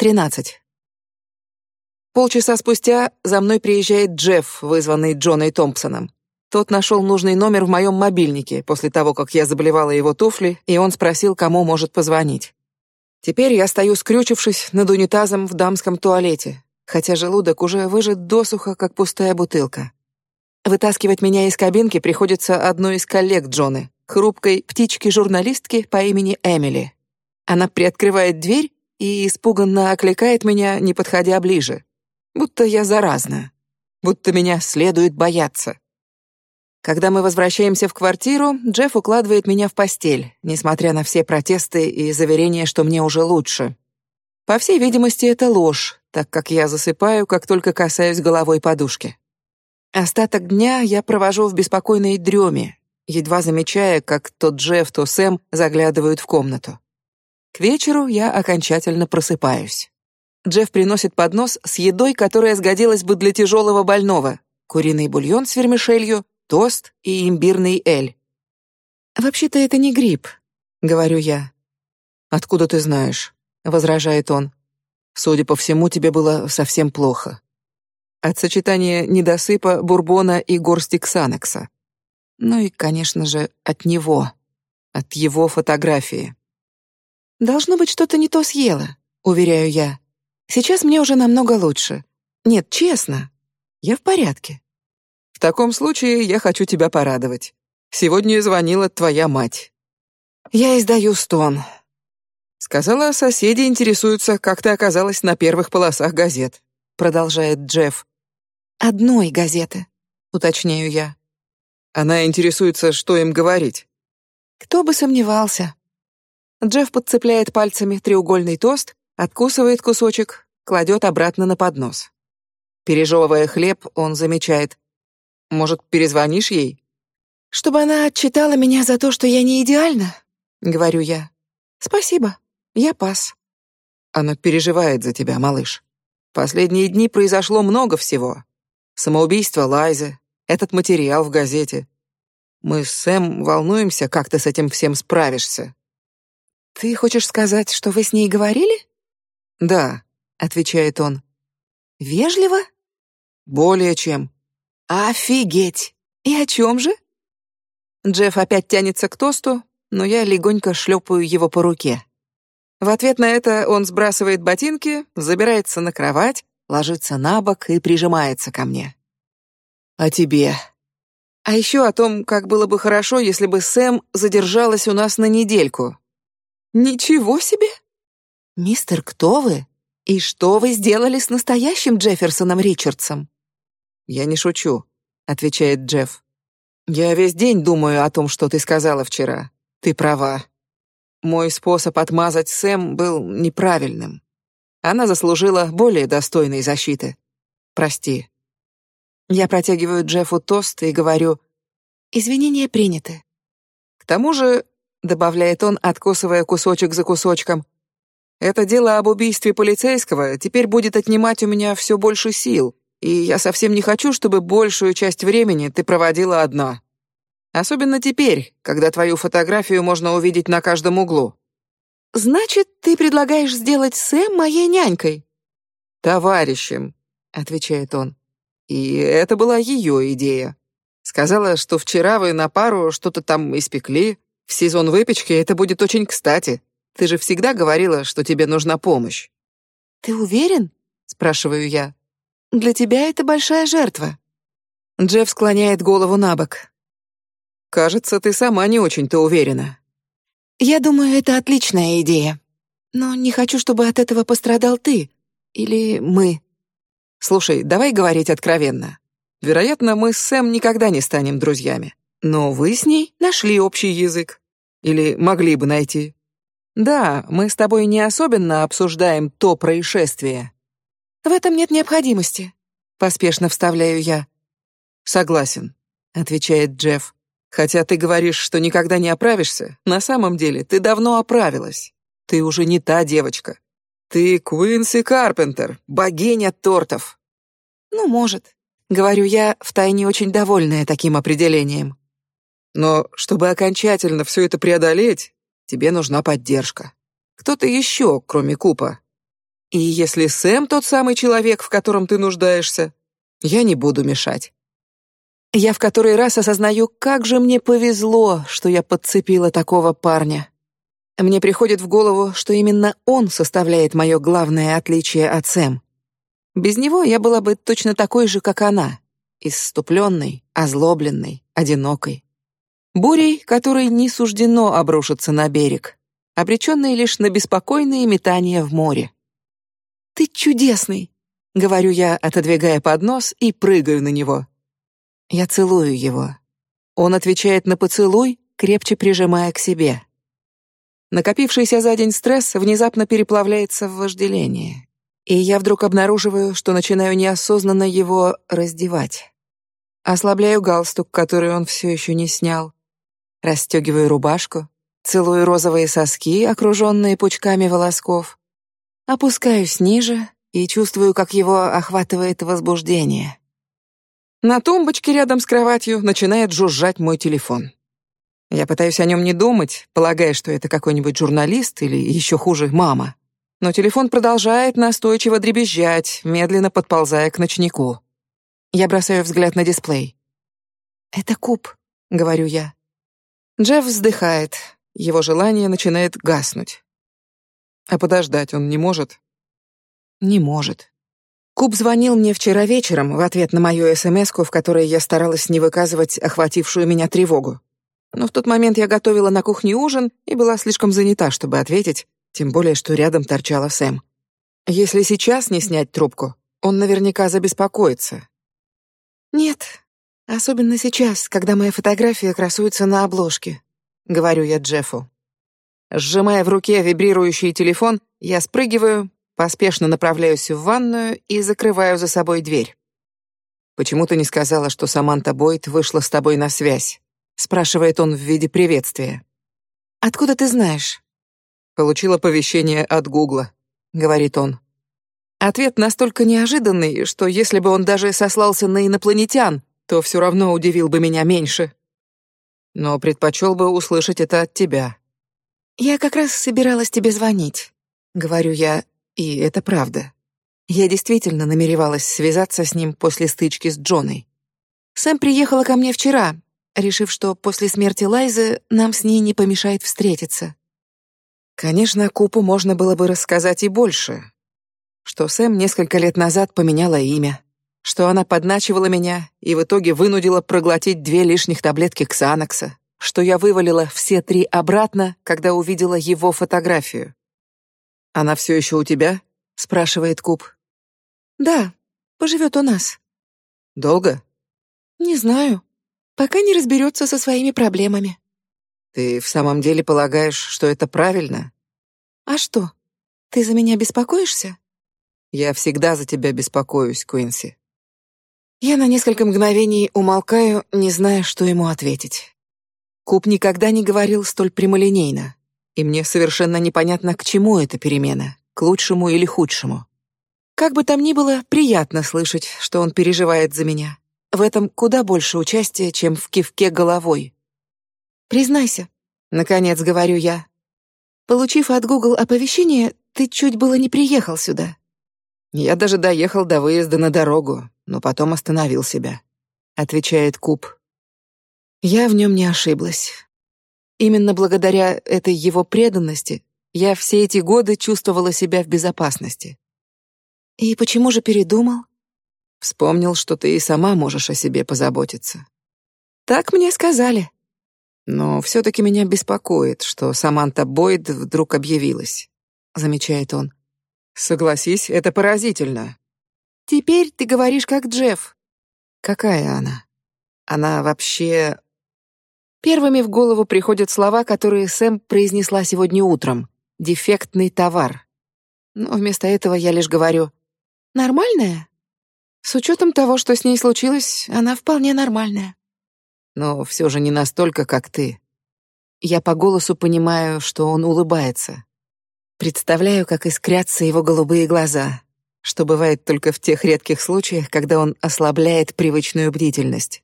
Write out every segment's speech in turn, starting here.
13. Полчаса спустя за мной приезжает Джефф, вызванный Джоной Томпсоном. Тот нашел нужный номер в моем мобильнике после того, как я заболевала его туфли, и он спросил, кому может позвонить. Теперь я стою скрючившись над унитазом в дамском туалете, хотя желудок уже выжат досуха, как пустая бутылка. Вытаскивать меня из кабинки приходится одной из коллег Джоны, хрупкой птички-журналистки по имени Эмили. Она приоткрывает дверь и испуганно окликает меня, не подходя ближе. Будто я заразна. Будто меня следует бояться. Когда мы возвращаемся в квартиру, Джефф укладывает меня в постель, несмотря на все протесты и заверения, что мне уже лучше. По всей видимости, это ложь, так как я засыпаю, как только касаюсь головой подушки. Остаток дня я провожу в беспокойной дреме, едва замечая, как то Джефф, то Сэм заглядывают в комнату. К вечеру я окончательно просыпаюсь. Джефф приносит поднос с едой, которая сгодилась бы для тяжелого больного: куриный бульон с вермишелью, тост и имбирный эль. Вообще-то это не грипп, говорю я. Откуда ты знаешь? возражает он. Судя по всему, тебе было совсем плохо. От сочетания недосыпа, бурбона и горсти ксанекса. Ну и, конечно же, от него, от его фотографии. Должно быть, что-то не то съела, уверяю я. Сейчас мне уже намного лучше. Нет, честно, я в порядке. В таком случае я хочу тебя порадовать. Сегодня звонила твоя мать. Я издаю стон. Сказала, соседи интересуются, как ты оказалась на первых полосах газет. Продолжает Джефф. Одной газеты, уточняю я. Она интересуется, что им говорить. Кто бы сомневался. Джефф подцепляет пальцами треугольный тост, откусывает кусочек, кладет обратно на поднос. Пережевывая хлеб, он замечает: "Может, перезвонишь ей, чтобы она отчитала меня за то, что я не идеальна?" говорю я. "Спасибо. Я пас". Она переживает за тебя, малыш. Последние дни произошло много всего. Самоубийство Лайзы, этот материал в газете. Мы с Сэм волнуемся, как ты с этим всем справишься. Ты хочешь сказать, что вы с ней говорили? Да, отвечает он. Вежливо? Более чем. Офигеть! И о чем же? Джефф опять тянется к тосту, но я легонько шлепаю его по руке. В ответ на это он сбрасывает ботинки, забирается на кровать, ложится на бок и прижимается ко мне о тебе. А еще о том, как было бы хорошо, если бы Сэм задержалась у нас на недельку. Ничего себе! Мистер, кто вы? И что вы сделали с настоящим Джефферсоном Ричардсом? Я не шучу, отвечает Джефф. Я весь день думаю о том, что ты сказала вчера. Ты права. Мой способ отмазать Сэм был неправильным. Она заслужила более достойной защиты. Прости. Я протягиваю Джеффу тост и говорю: "Извинения приняты". К тому же, добавляет он, откусывая кусочек за кусочком, это дело об убийстве полицейского теперь будет отнимать у меня все больше сил, и я совсем не хочу, чтобы большую часть времени ты проводила одна. Особенно теперь, когда твою фотографию можно увидеть на каждом углу. Значит, ты предлагаешь сделать Сэм моей нянькой? Товарищем, отвечает он. И это была ее идея. Сказала, что вчера вы на пару что-то там испекли. В сезон выпечки это будет очень кстати. Ты же всегда говорила, что тебе нужна помощь. Ты уверен? спрашиваю я. Для тебя это большая жертва. Джефф склоняет голову набок. Кажется, ты сама не очень-то уверена. Я думаю, это отличная идея. Но не хочу, чтобы от этого пострадал ты или мы. Слушай, давай говорить откровенно. Вероятно, мы с Сэм никогда не станем друзьями, но вы с ней нашли общий язык или могли бы найти. Да, мы с тобой не особенно обсуждаем то происшествие. В этом нет необходимости, поспешно вставляю я. Согласен, отвечает Джефф. Хотя ты говоришь, что никогда не оправишься, на самом деле ты давно оправилась. Ты уже не та девочка, ты Куинси Карпентер, богиня тортов. Ну, может, говорю я, втайне очень довольная таким определением. Но чтобы окончательно все это преодолеть, тебе нужна поддержка. Кто-то еще, кроме Купа. И если Сэм тот самый человек, в котором ты нуждаешься, я не буду мешать. Я в который раз осознаю, как же мне повезло, что я подцепила такого парня. Мне приходит в голову, что именно он составляет мое главное отличие от Сэм. Без него я была бы точно такой же, как она, исступленной, озлобленной, одинокой. Бурей, которой не суждено обрушиться на берег, обреченной лишь на беспокойные метания в море. «Ты чудесный!» — говорю я, отодвигая поднос и прыгаю на него. Я целую его. Он отвечает на поцелуй, крепче прижимая к себе. Накопившийся за день стресс внезапно переплавляется в вожделение, и я вдруг обнаруживаю, что начинаю неосознанно его раздевать. Ослабляю галстук, который он все еще не снял, расстегиваю рубашку, целую розовые соски, окруженные пучками волосков, опускаюсь ниже и чувствую, как его охватывает возбуждение. На тумбочке рядом с кроватью начинает жужжать мой телефон. Я пытаюсь о нем не думать, полагая, что это какой-нибудь журналист или еще хуже мама. Но телефон продолжает настойчиво дребезжать, медленно подползая к ночнику. Я бросаю взгляд на дисплей. Это куб, говорю я. Джефф вздыхает. Его желание начинает гаснуть. А подождать он не может? Не может. Куб звонил мне вчера вечером в ответ на мою СМСку, в которой я старалась не выказывать охватившую меня тревогу. Но в тот момент я готовила на кухне ужин и была слишком занята, чтобы ответить, тем более что рядом торчала Сэм. Если сейчас не снять трубку, он наверняка забеспокоится. Нет, особенно сейчас, когда моя фотография красуется на обложке, говорю я Джеффу. Сжимая в руке вибрирующий телефон, я спрыгиваю, поспешно направляюсь в ванную и закрываю за собой дверь. Почему ты не сказала, что Саманта Бойд вышла с тобой на связь? спрашивает он в виде приветствия. Откуда ты знаешь? Получил оповещение от Гугла, говорит он. Ответ настолько неожиданный, что если бы он даже сослался на инопланетян, то все равно удивил бы меня меньше. Но предпочел бы услышать это от тебя. Я как раз собиралась тебе звонить, говорю я, и это правда. Я действительно намеревалась связаться с ним после стычки с Джоной. Сэм приехала ко мне вчера, решив, что после смерти Лайзы нам с ней не помешает встретиться. Конечно, Купу можно было бы рассказать и больше. Что Сэм несколько лет назад поменяла имя, что она подначивала меня и в итоге вынудила проглотить две лишних таблетки Ксанакса, что я вывалила все три обратно, когда увидела его фотографию. Она все еще у тебя? спрашивает Куп. Да, поживет у нас. Долго? Не знаю пока не разберется со своими проблемами. Ты в самом деле полагаешь, что это правильно? А что? Ты за меня беспокоишься? Я всегда за тебя беспокоюсь, Куинси. Я на несколько мгновений умолкаю, не зная, что ему ответить. Куб никогда не говорил столь прямолинейно, и мне совершенно непонятно, к чему эта перемена, к лучшему или худшему. Как бы там ни было, приятно слышать, что он переживает за меня. В этом куда больше участия, чем в кивке головой. Признайся, наконец говорю я. Получив от Google оповещение, ты чуть было не приехал сюда. Я даже доехал до выезда на дорогу, но потом остановил себя, отвечает Куб. Я в нем не ошиблась. Именно благодаря этой его преданности я все эти годы чувствовала себя в безопасности. И почему же передумал? Вспомнил, что ты и сама можешь о себе позаботиться. Так мне сказали. Но все-таки меня беспокоит, что Саманта Бойд вдруг объявилась. Замечает он. Согласись, это поразительно. Теперь ты говоришь как Джефф. Какая она? Она вообще... Первыми в голову приходят слова, которые Сэм произнесла сегодня утром. Дефектный товар. Но вместо этого я лишь говорю «Нормальная?» С учетом того, что с ней случилось, она вполне нормальная. Но все же не настолько, как ты. Я по голосу понимаю, что он улыбается. Представляю, как искрятся его голубые глаза, что бывает только в тех редких случаях, когда он ослабляет привычную бдительность.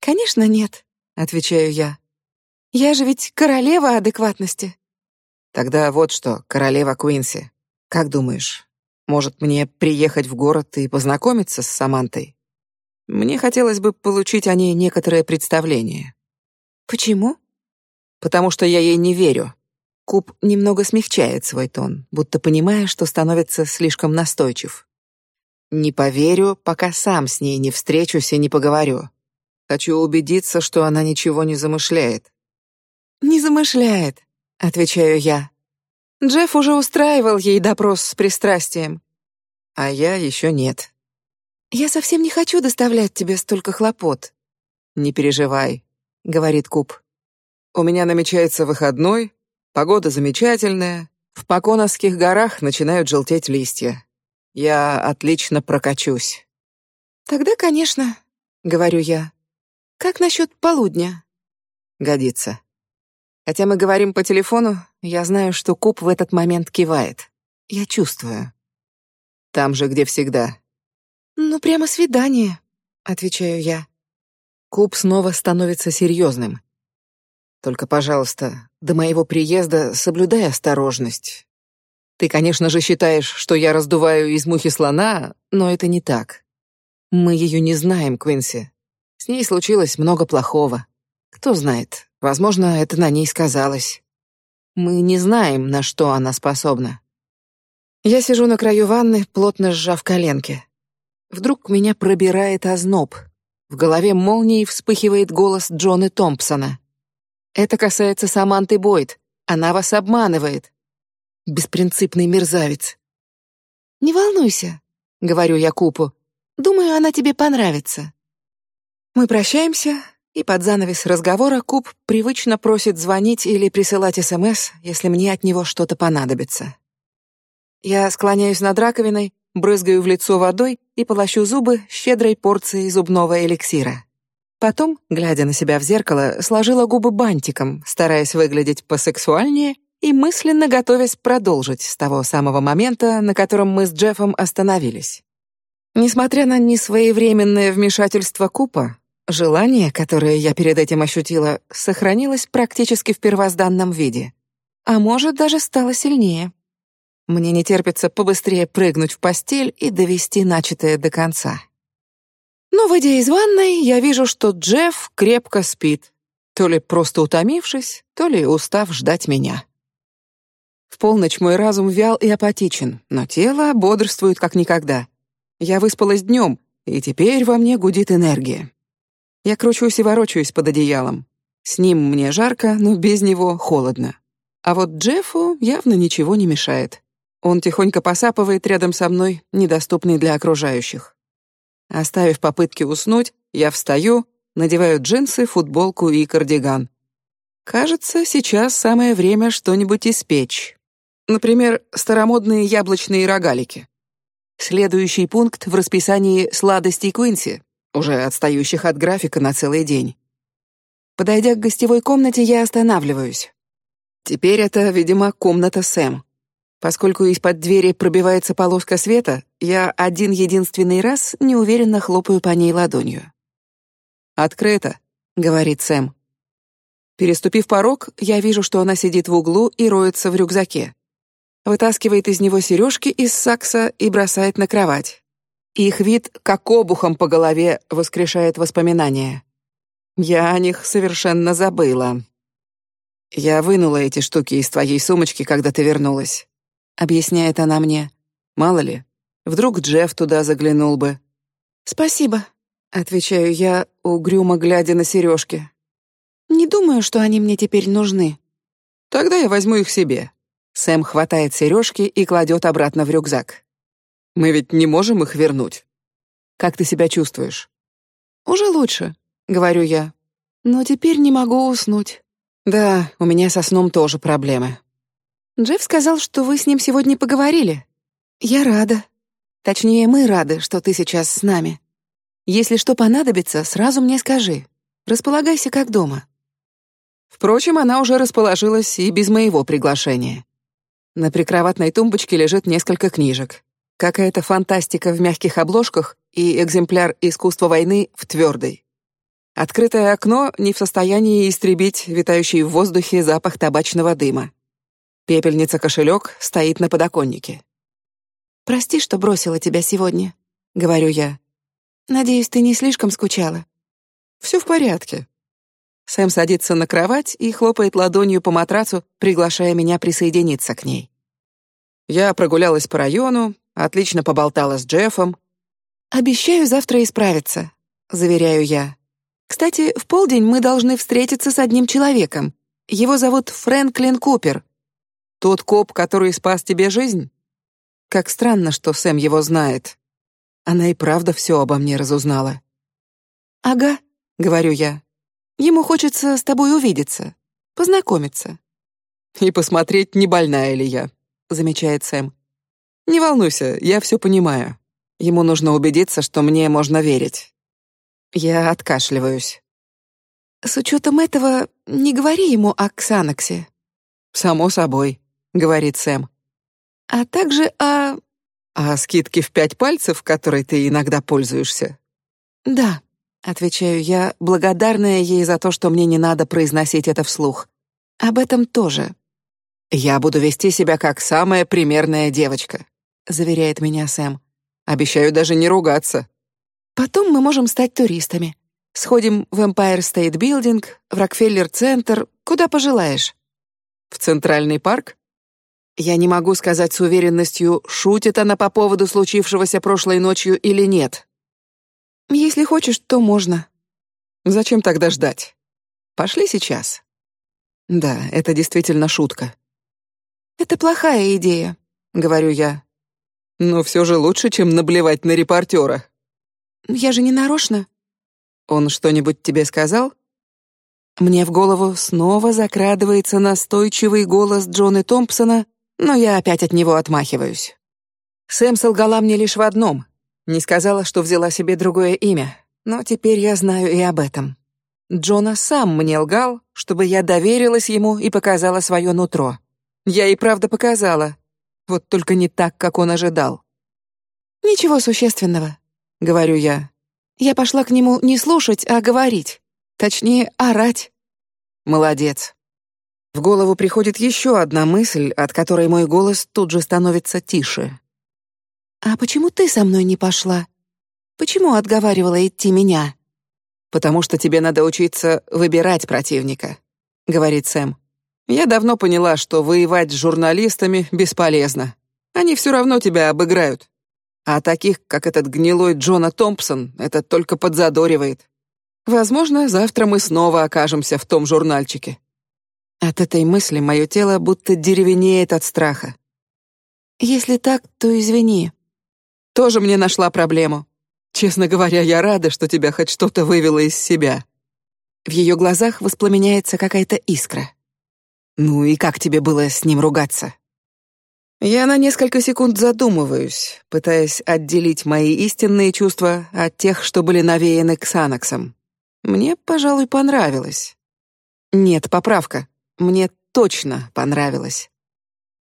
Конечно, нет, отвечаю я. Я же ведь королева адекватности. Тогда вот что, королева Куинси. Как думаешь, может мне приехать в город и познакомиться с Самантой? Мне хотелось бы получить о ней некоторое представление. Почему? Потому что я ей не верю. Куб немного смягчает свой тон, будто понимая, что становится слишком настойчив. Не поверю, пока сам с ней не встречусь и не поговорю. Хочу убедиться, что она ничего не замышляет. Не замышляет, отвечаю я. Джефф уже устраивал ей допрос с пристрастием. А я еще нет. Я совсем не хочу доставлять тебе столько хлопот. Не переживай, говорит Куб. У меня намечается выходной, погода замечательная, в Поконовских горах начинают желтеть листья. Я отлично прокачусь. Тогда, конечно, говорю я. Как насчет полудня? Годится. Хотя мы говорим по телефону, я знаю, что Куб в этот момент кивает. Я чувствую. Там же, где всегда. «Ну, прямо свидание», — отвечаю я. Куб снова становится серьезным. «Только, пожалуйста, до моего приезда соблюдай осторожность. Ты, конечно же, считаешь, что я раздуваю из мухи слона, но это не так. Мы ее не знаем, Квинси. С ней случилось много плохого. Кто знает, возможно, это на ней сказалось. Мы не знаем, на что она способна. Я сижу на краю ванны, плотно сжав коленки. Вдруг меня пробирает озноб. В голове молнией вспыхивает голос Джона Томпсона. Это касается Саманты Бойд. Она вас обманывает. Беспринципный мерзавец. Не волнуйся, говорю я Купу. Думаю, она тебе понравится. Мы прощаемся, и под занавес разговора Куп привычно просит звонить или присылать СМС, если мне от него что-то понадобится. Я склоняюсь над раковиной брызгаю в лицо водой и полощу зубы щедрой порцией зубного эликсира. Потом, глядя на себя в зеркало, сложила губы бантиком, стараясь выглядеть посексуальнее и мысленно готовясь продолжить с того самого момента, на котором мы с Джеффом остановились. Несмотря на несвоевременное вмешательство Купа, желание, которое я перед этим ощутила, сохранилось практически в первозданном виде, а может даже стало сильнее. Мне не терпится побыстрее прыгнуть в постель и довести начатое до конца. Но, выйдя из ванной, я вижу, что Джефф крепко спит, то ли просто утомившись, то ли устав ждать меня. В полночь мой разум вял и апатичен, но тело бодрствует как никогда. Я выспалась днем, и теперь во мне гудит энергия. Я кручусь и ворочаюсь под одеялом. С ним мне жарко, но без него холодно. А вот Джеффу явно ничего не мешает. Он тихонько посапывает рядом со мной, недоступный для окружающих. Оставив попытки уснуть, я встаю, надеваю джинсы, футболку и кардиган. Кажется, сейчас самое время что-нибудь испечь. Например, старомодные яблочные рогалики. Следующий пункт в расписании сладостей Квинси, уже отстающих от графика на целый день. Подойдя к гостевой комнате, я останавливаюсь. Теперь это, видимо, комната Сэм. Поскольку из-под двери пробивается полоска света, я один единственный раз неуверенно хлопаю по ней ладонью. «Открыто», — говорит Сэм. Переступив порог, я вижу, что она сидит в углу и роется в рюкзаке. Вытаскивает из него сережки из сакса и бросает на кровать. Их вид, как обухом по голове, воскрешает воспоминания. Я о них совершенно забыла. Я вынула эти штуки из твоей сумочки, когда ты вернулась объясняет она мне. Мало ли, вдруг Джефф туда заглянул бы. Спасибо, отвечаю я, угрюмо глядя на сережки. Не думаю, что они мне теперь нужны. Тогда я возьму их себе. Сэм хватает сережки и кладет обратно в рюкзак. Мы ведь не можем их вернуть. Как ты себя чувствуешь? Уже лучше, говорю я. Но теперь не могу уснуть. Да, у меня со сном тоже проблемы. Джефф сказал, что вы с ним сегодня поговорили. Я рада. Точнее, мы рады, что ты сейчас с нами. Если что понадобится, сразу мне скажи. Располагайся как дома. Впрочем, она уже расположилась и без моего приглашения. На прикроватной тумбочке лежит несколько книжек. Какая-то фантастика в мягких обложках и экземпляр искусства войны в твердой. Открытое окно не в состоянии истребить витающий в воздухе запах табачного дыма. Пепельница-кошелек стоит на подоконнике. «Прости, что бросила тебя сегодня», — говорю я. «Надеюсь, ты не слишком скучала?» «Все в порядке». Сэм садится на кровать и хлопает ладонью по матрацу, приглашая меня присоединиться к ней. Я прогулялась по району, отлично поболтала с Джеффом. «Обещаю завтра исправиться», — заверяю я. «Кстати, в полдень мы должны встретиться с одним человеком. Его зовут Фрэнклин Купер». «Тот коп, который спас тебе жизнь?» Как странно, что Сэм его знает. Она и правда все обо мне разузнала. «Ага», — говорю я. «Ему хочется с тобой увидеться, познакомиться». «И посмотреть, не больная ли я», — замечает Сэм. «Не волнуйся, я все понимаю. Ему нужно убедиться, что мне можно верить». Я откашливаюсь. «С учетом этого, не говори ему о Ксанаксе». «Само собой», — говорит Сэм. «А также о...» «О скидке в пять пальцев, которой ты иногда пользуешься?» «Да», — отвечаю я, благодарная ей за то, что мне не надо произносить это вслух. «Об этом тоже». «Я буду вести себя как самая примерная девочка», — заверяет меня Сэм. «Обещаю даже не ругаться». «Потом мы можем стать туристами. Сходим в Empire State Building, в Рокфеллер-центр, куда пожелаешь». «В Центральный парк?» Я не могу сказать с уверенностью, шутит она по поводу случившегося прошлой ночью или нет. «Если хочешь, то можно». «Зачем тогда ждать? Пошли сейчас». Да, это действительно шутка. «Это плохая идея», — говорю я. «Но все же лучше, чем наблевать на репортера». «Я же не нарочно». «Он что-нибудь тебе сказал?» Мне в голову снова закрадывается настойчивый голос Джона Томпсона, но я опять от него отмахиваюсь. Сэм солгала мне лишь в одном. Не сказала, что взяла себе другое имя, но теперь я знаю и об этом. Джона сам мне лгал, чтобы я доверилась ему и показала свое нутро. Я и правда показала. Вот только не так, как он ожидал. «Ничего существенного», — говорю я. Я пошла к нему не слушать, а говорить. Точнее, орать. Молодец. В голову приходит еще одна мысль, от которой мой голос тут же становится тише. «А почему ты со мной не пошла? Почему отговаривала идти меня?» «Потому что тебе надо учиться выбирать противника», — говорит Сэм. Я давно поняла, что воевать с журналистами бесполезно. Они все равно тебя обыграют. А таких, как этот гнилой Джона Томпсон, это только подзадоривает. Возможно, завтра мы снова окажемся в том журнальчике. От этой мысли мое тело будто деревенеет от страха. Если так, то извини. Тоже мне нашла проблему. Честно говоря, я рада, что тебя хоть что-то вывело из себя. В ее глазах воспламеняется какая-то искра. Ну и как тебе было с ним ругаться? Я на несколько секунд задумываюсь, пытаясь отделить мои истинные чувства от тех, что были навеяны Ксанаксом. Мне, пожалуй, понравилось. Нет, поправка. Мне точно понравилось.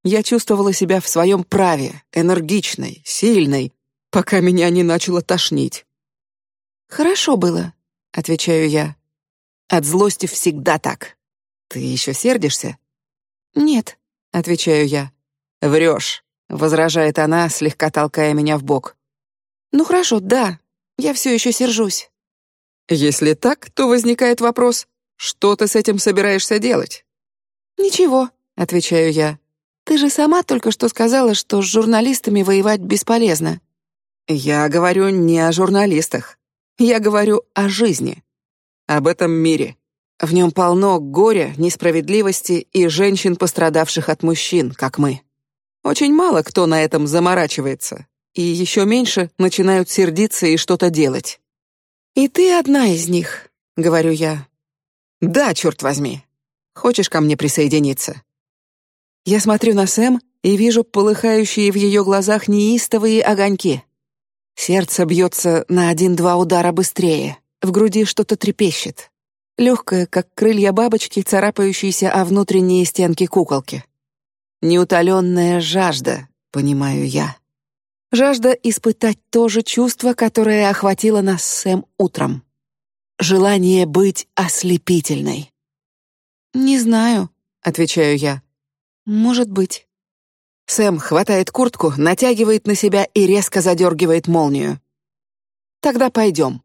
Я чувствовала себя в своем праве, энергичной, сильной, пока меня не начало тошнить. «Хорошо было», — отвечаю я. От злости всегда так. Ты еще сердишься? «Нет», — отвечаю я. «Врешь», — возражает она, слегка толкая меня в бок. «Ну хорошо, да, я все еще сержусь». «Если так, то возникает вопрос, что ты с этим собираешься делать?» «Ничего», — отвечаю я. «Ты же сама только что сказала, что с журналистами воевать бесполезно». «Я говорю не о журналистах. Я говорю о жизни. Об этом мире. В нем полно горя, несправедливости и женщин, пострадавших от мужчин, как мы. Очень мало кто на этом заморачивается, и еще меньше начинают сердиться и что-то делать. «И ты одна из них», — говорю я. «Да, черт возьми. Хочешь ко мне присоединиться?» Я смотрю на Сэм и вижу полыхающие в ее глазах неистовые огоньки. Сердце бьется на один-два удара быстрее, в груди что-то трепещет легкая, как крылья бабочки, царапающиеся о внутренние стенки куколки. Неутоленная жажда, понимаю я. Жажда испытать то же чувство, которое охватило нас Сэм утром. Желание быть ослепительной. «Не знаю», — отвечаю я. «Может быть». Сэм хватает куртку, натягивает на себя и резко задергивает молнию. Тогда пойдем.